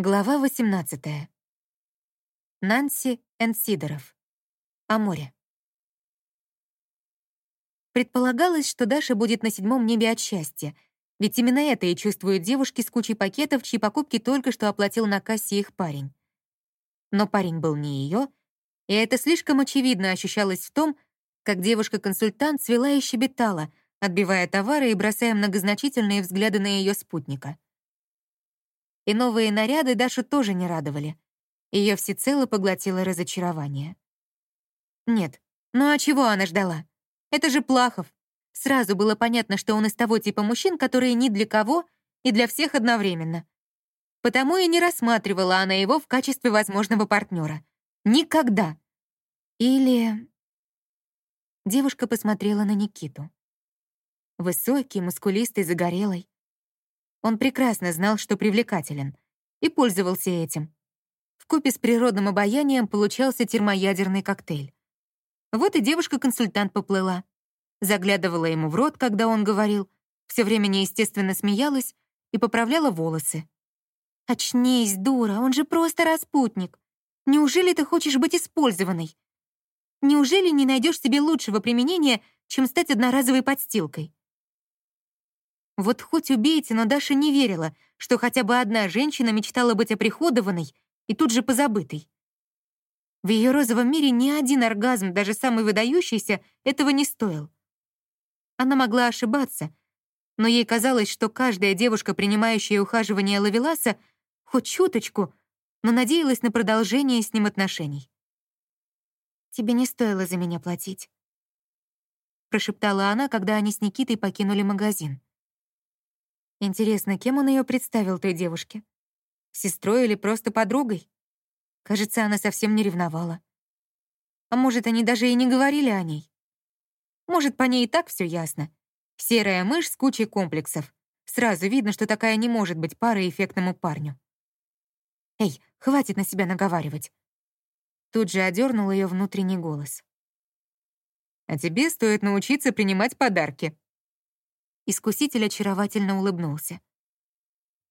Глава 18. Нанси Энсидоров. О море. Предполагалось, что Даша будет на седьмом небе от счастья, ведь именно это и чувствуют девушки с кучей пакетов, чьи покупки только что оплатил на кассе их парень. Но парень был не ее, и это слишком очевидно ощущалось в том, как девушка-консультант свела и щебетала, отбивая товары и бросая многозначительные взгляды на ее спутника — и новые наряды Дашу тоже не радовали. Ее всецело поглотило разочарование. Нет, ну а чего она ждала? Это же Плахов. Сразу было понятно, что он из того типа мужчин, которые ни для кого и для всех одновременно. Потому и не рассматривала она его в качестве возможного партнера. Никогда. Или... Девушка посмотрела на Никиту. Высокий, мускулистый, загорелый. Он прекрасно знал, что привлекателен, и пользовался этим. Вкупе с природным обаянием получался термоядерный коктейль. Вот и девушка-консультант поплыла. Заглядывала ему в рот, когда он говорил, все время неестественно смеялась и поправляла волосы. «Очнись, дура, он же просто распутник. Неужели ты хочешь быть использованной? Неужели не найдешь себе лучшего применения, чем стать одноразовой подстилкой?» Вот хоть убейте, но Даша не верила, что хотя бы одна женщина мечтала быть оприходованной и тут же позабытой. В ее розовом мире ни один оргазм, даже самый выдающийся, этого не стоил. Она могла ошибаться, но ей казалось, что каждая девушка, принимающая ухаживание Лавеласа, хоть чуточку, но надеялась на продолжение с ним отношений. «Тебе не стоило за меня платить», — прошептала она, когда они с Никитой покинули магазин. Интересно, кем он ее представил той девушке? Сестрой или просто подругой? Кажется, она совсем не ревновала. А может, они даже и не говорили о ней? Может, по ней и так все ясно. Серая мышь с кучей комплексов. Сразу видно, что такая не может быть парой эффектному парню. «Эй, хватит на себя наговаривать!» Тут же одернул ее внутренний голос. «А тебе стоит научиться принимать подарки», Искуситель очаровательно улыбнулся.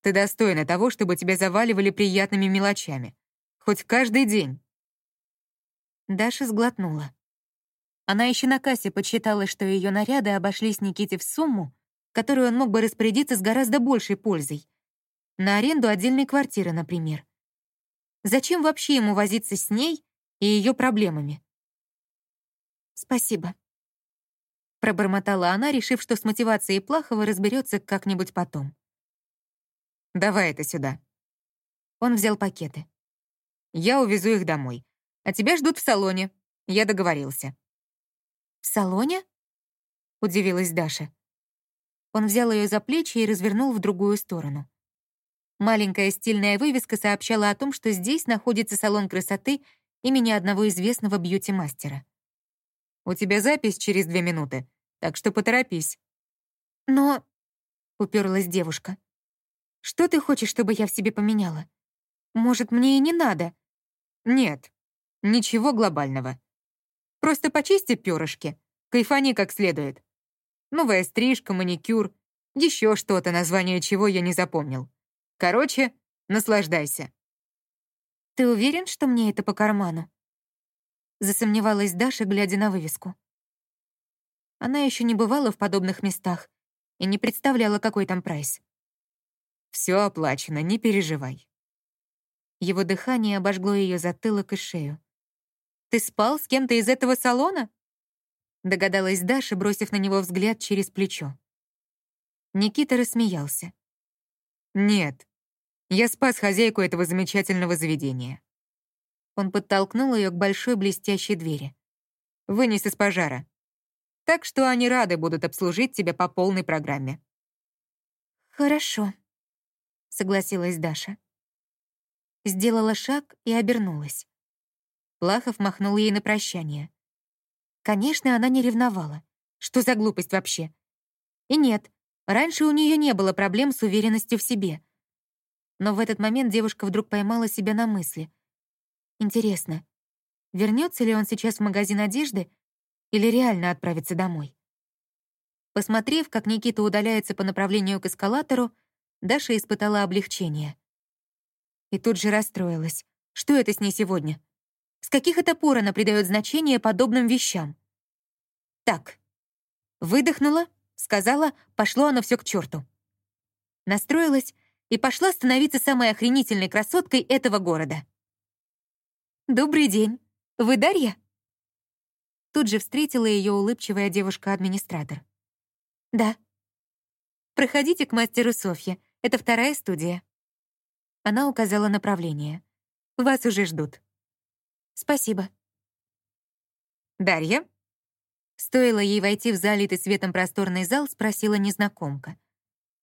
«Ты достойна того, чтобы тебя заваливали приятными мелочами. Хоть каждый день». Даша сглотнула. Она еще на кассе подсчитала, что ее наряды обошлись Никите в сумму, которую он мог бы распорядиться с гораздо большей пользой. На аренду отдельной квартиры, например. Зачем вообще ему возиться с ней и ее проблемами? «Спасибо», Пробормотала она, решив, что с мотивацией Плахова разберется как-нибудь потом. «Давай это сюда». Он взял пакеты. «Я увезу их домой. А тебя ждут в салоне. Я договорился». «В салоне?» — удивилась Даша. Он взял ее за плечи и развернул в другую сторону. Маленькая стильная вывеска сообщала о том, что здесь находится салон красоты имени одного известного бьюти-мастера. «У тебя запись через две минуты, так что поторопись». «Но...» — уперлась девушка. «Что ты хочешь, чтобы я в себе поменяла? Может, мне и не надо?» «Нет, ничего глобального. Просто почисти перышки, кайфани как следует. Новая стрижка, маникюр, еще что-то, название чего я не запомнил. Короче, наслаждайся». «Ты уверен, что мне это по карману?» Засомневалась Даша, глядя на вывеску. Она еще не бывала в подобных местах и не представляла, какой там прайс. Все оплачено, не переживай». Его дыхание обожгло ее затылок и шею. «Ты спал с кем-то из этого салона?» Догадалась Даша, бросив на него взгляд через плечо. Никита рассмеялся. «Нет, я спас хозяйку этого замечательного заведения. Он подтолкнул ее к большой блестящей двери. «Вынес из пожара. Так что они рады будут обслужить тебя по полной программе». «Хорошо», — согласилась Даша. Сделала шаг и обернулась. Плахов махнул ей на прощание. Конечно, она не ревновала. Что за глупость вообще? И нет, раньше у нее не было проблем с уверенностью в себе. Но в этот момент девушка вдруг поймала себя на мысли. Интересно, вернется ли он сейчас в магазин одежды или реально отправится домой? Посмотрев, как Никита удаляется по направлению к эскалатору, Даша испытала облегчение. И тут же расстроилась. Что это с ней сегодня? С каких это пор она придает значение подобным вещам? Так. Выдохнула, сказала, пошло оно все к черту. Настроилась и пошла становиться самой охренительной красоткой этого города. «Добрый день. Вы Дарья?» Тут же встретила ее улыбчивая девушка-администратор. «Да». «Проходите к мастеру Софье. Это вторая студия». Она указала направление. «Вас уже ждут». «Спасибо». «Дарья?» Стоило ей войти в залитый светом просторный зал, спросила незнакомка.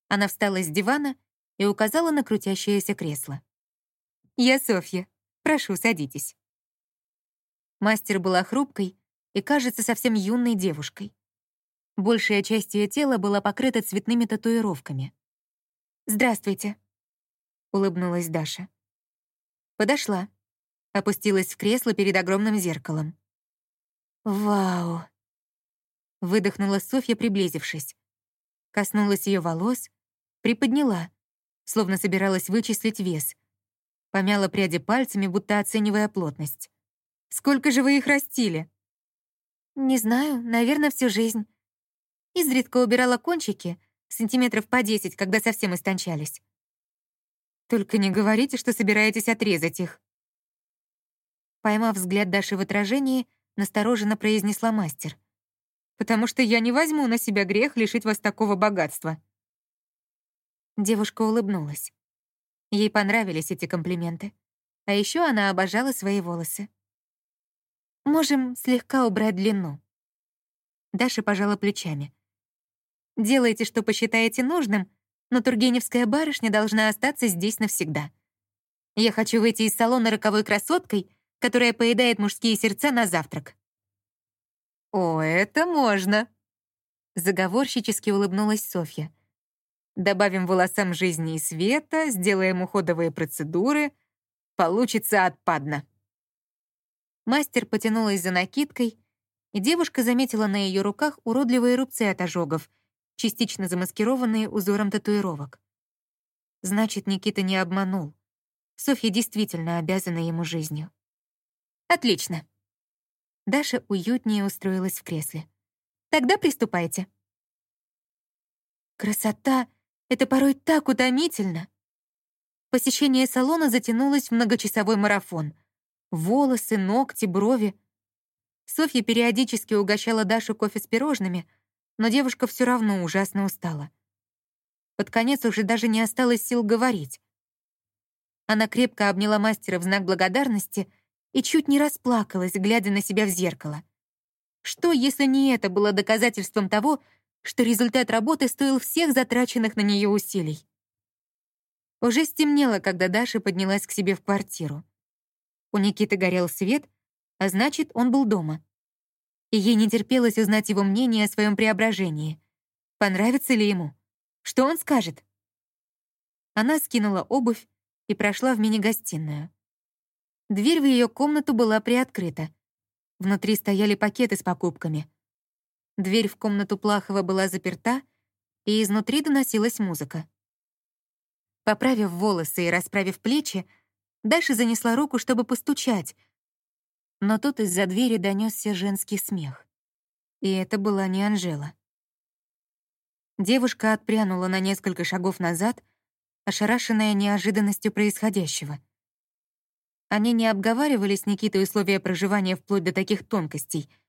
Она встала с дивана и указала на крутящееся кресло. «Я Софья. Прошу, садитесь». Мастер была хрупкой и, кажется, совсем юной девушкой. Большая часть ее тела была покрыта цветными татуировками. «Здравствуйте», — улыбнулась Даша. Подошла, опустилась в кресло перед огромным зеркалом. «Вау!» — выдохнула Софья, приблизившись. Коснулась ее волос, приподняла, словно собиралась вычислить вес. Помяла пряди пальцами, будто оценивая плотность. «Сколько же вы их растили?» «Не знаю, наверное, всю жизнь. Изредка убирала кончики, сантиметров по десять, когда совсем истончались. Только не говорите, что собираетесь отрезать их». Поймав взгляд Даши в отражении, настороженно произнесла мастер. «Потому что я не возьму на себя грех лишить вас такого богатства». Девушка улыбнулась. Ей понравились эти комплименты. А еще она обожала свои волосы. «Можем слегка убрать длину». Даша пожала плечами. «Делайте, что посчитаете нужным, но Тургеневская барышня должна остаться здесь навсегда. Я хочу выйти из салона роковой красоткой, которая поедает мужские сердца на завтрак». «О, это можно!» Заговорщически улыбнулась Софья. Добавим волосам жизни и света, сделаем уходовые процедуры. Получится отпадно. Мастер потянулась за накидкой, и девушка заметила на ее руках уродливые рубцы от ожогов, частично замаскированные узором татуировок. Значит, Никита не обманул. Софья действительно обязана ему жизнью. Отлично. Даша уютнее устроилась в кресле. Тогда приступайте. Красота это порой так утомительно. Посещение салона затянулось в многочасовой марафон. Волосы, ногти, брови. Софья периодически угощала Дашу кофе с пирожными, но девушка все равно ужасно устала. Под конец уже даже не осталось сил говорить. Она крепко обняла мастера в знак благодарности и чуть не расплакалась, глядя на себя в зеркало. Что, если не это было доказательством того, что результат работы стоил всех затраченных на нее усилий. Уже стемнело, когда Даша поднялась к себе в квартиру. У Никиты горел свет, а значит, он был дома. И ей не терпелось узнать его мнение о своем преображении. Понравится ли ему? Что он скажет? Она скинула обувь и прошла в мини-гостиную. Дверь в ее комнату была приоткрыта. Внутри стояли пакеты с покупками. Дверь в комнату Плахова была заперта, и изнутри доносилась музыка. Поправив волосы и расправив плечи, Даша занесла руку, чтобы постучать, но тут из-за двери донесся женский смех. И это была не Анжела. Девушка отпрянула на несколько шагов назад, ошарашенная неожиданностью происходящего. Они не обговаривали с Никитой условия проживания вплоть до таких тонкостей —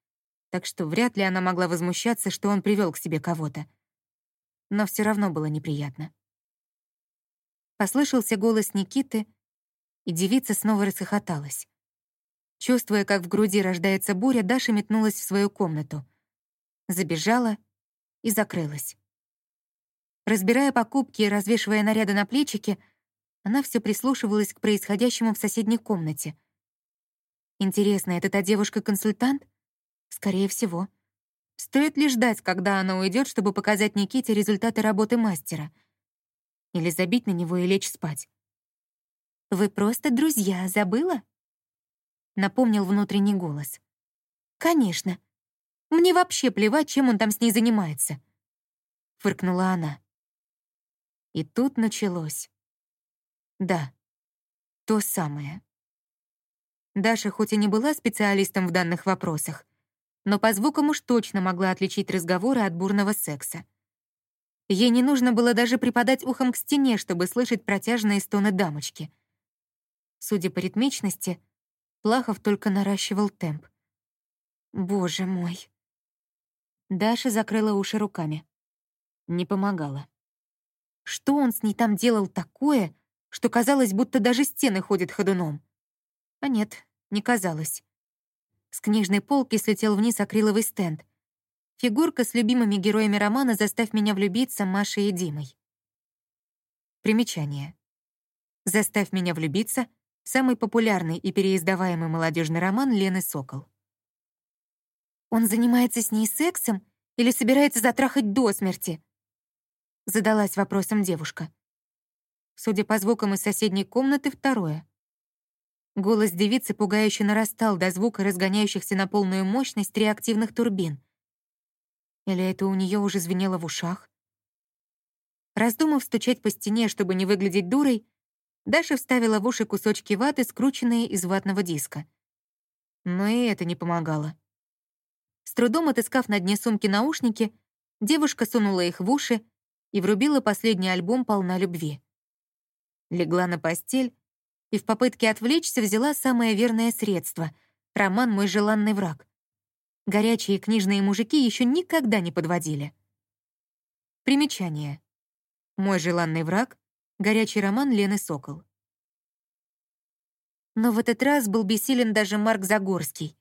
так что вряд ли она могла возмущаться, что он привел к себе кого-то. Но все равно было неприятно. Послышался голос Никиты, и девица снова расхохоталась. Чувствуя, как в груди рождается буря, Даша метнулась в свою комнату. Забежала и закрылась. Разбирая покупки и развешивая наряды на плечики, она все прислушивалась к происходящему в соседней комнате. Интересно, это та девушка-консультант? Скорее всего. Стоит ли ждать, когда она уйдет, чтобы показать Никите результаты работы мастера? Или забить на него и лечь спать? «Вы просто друзья, забыла?» Напомнил внутренний голос. «Конечно. Мне вообще плевать, чем он там с ней занимается», — фыркнула она. И тут началось. Да, То самое. Даша хоть и не была специалистом в данных вопросах, но по звукам уж точно могла отличить разговоры от бурного секса. Ей не нужно было даже припадать ухом к стене, чтобы слышать протяжные стоны дамочки. Судя по ритмичности, Плахов только наращивал темп. Боже мой. Даша закрыла уши руками. Не помогала. Что он с ней там делал такое, что казалось, будто даже стены ходят ходуном? А нет, не казалось. С книжной полки слетел вниз акриловый стенд. Фигурка с любимыми героями романа «Заставь меня влюбиться» Машей и Димой. Примечание. «Заставь меня влюбиться» — самый популярный и переиздаваемый молодежный роман Лены Сокол. «Он занимается с ней сексом или собирается затрахать до смерти?» Задалась вопросом девушка. Судя по звукам из соседней комнаты, второе. Голос девицы пугающе нарастал до звука разгоняющихся на полную мощность реактивных турбин. Или это у нее уже звенело в ушах? Раздумав стучать по стене, чтобы не выглядеть дурой, Даша вставила в уши кусочки ваты, скрученные из ватного диска. Но и это не помогало. С трудом отыскав на дне сумки наушники, девушка сунула их в уши и врубила последний альбом «Полна любви». Легла на постель и в попытке отвлечься взяла самое верное средство — роман «Мой желанный враг». Горячие книжные мужики еще никогда не подводили. Примечание. «Мой желанный враг» — горячий роман Лены Сокол. Но в этот раз был бессилен даже Марк Загорский,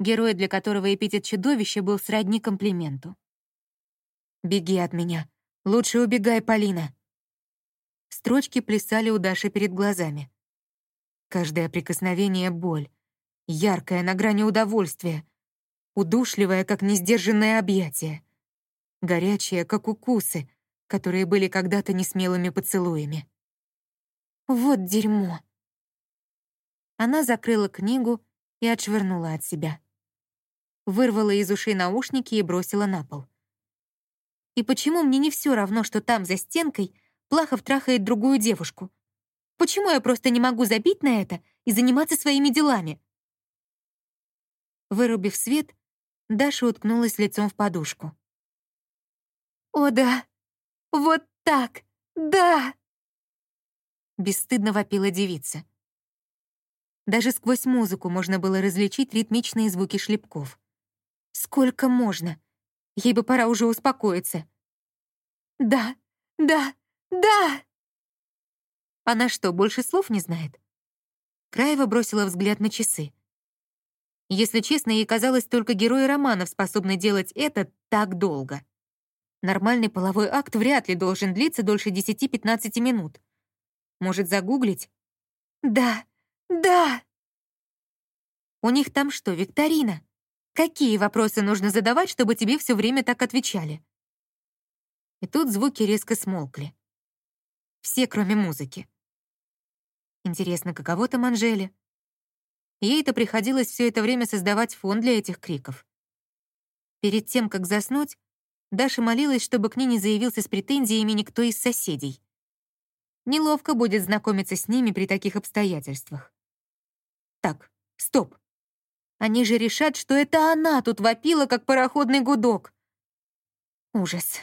герой, для которого эпитет чудовища был сродни комплименту. «Беги от меня. Лучше убегай, Полина». Строчки плясали у Даши перед глазами. Каждое прикосновение — боль. Яркое, на грани удовольствия. Удушливое, как несдержанное объятие. Горячее, как укусы, которые были когда-то несмелыми поцелуями. Вот дерьмо. Она закрыла книгу и отшвырнула от себя. Вырвала из ушей наушники и бросила на пол. И почему мне не все равно, что там, за стенкой, Плахов трахает другую девушку? Почему я просто не могу забить на это и заниматься своими делами? Вырубив свет, Даша уткнулась лицом в подушку. «О да! Вот так! Да!» Бесстыдно вопила девица. Даже сквозь музыку можно было различить ритмичные звуки шлепков. Сколько можно? Ей бы пора уже успокоиться. «Да, да, да!» Она что, больше слов не знает? Краева бросила взгляд на часы. Если честно, ей казалось, только герои романов способны делать это так долго. Нормальный половой акт вряд ли должен длиться дольше 10-15 минут. Может, загуглить? Да, да! У них там что, викторина? Какие вопросы нужно задавать, чтобы тебе все время так отвечали? И тут звуки резко смолкли. Все, кроме музыки. Интересно, каково там Анжеле? Ей-то приходилось все это время создавать фон для этих криков. Перед тем, как заснуть, Даша молилась, чтобы к ней не заявился с претензиями никто из соседей. Неловко будет знакомиться с ними при таких обстоятельствах. Так, стоп. Они же решат, что это она тут вопила, как пароходный гудок. Ужас.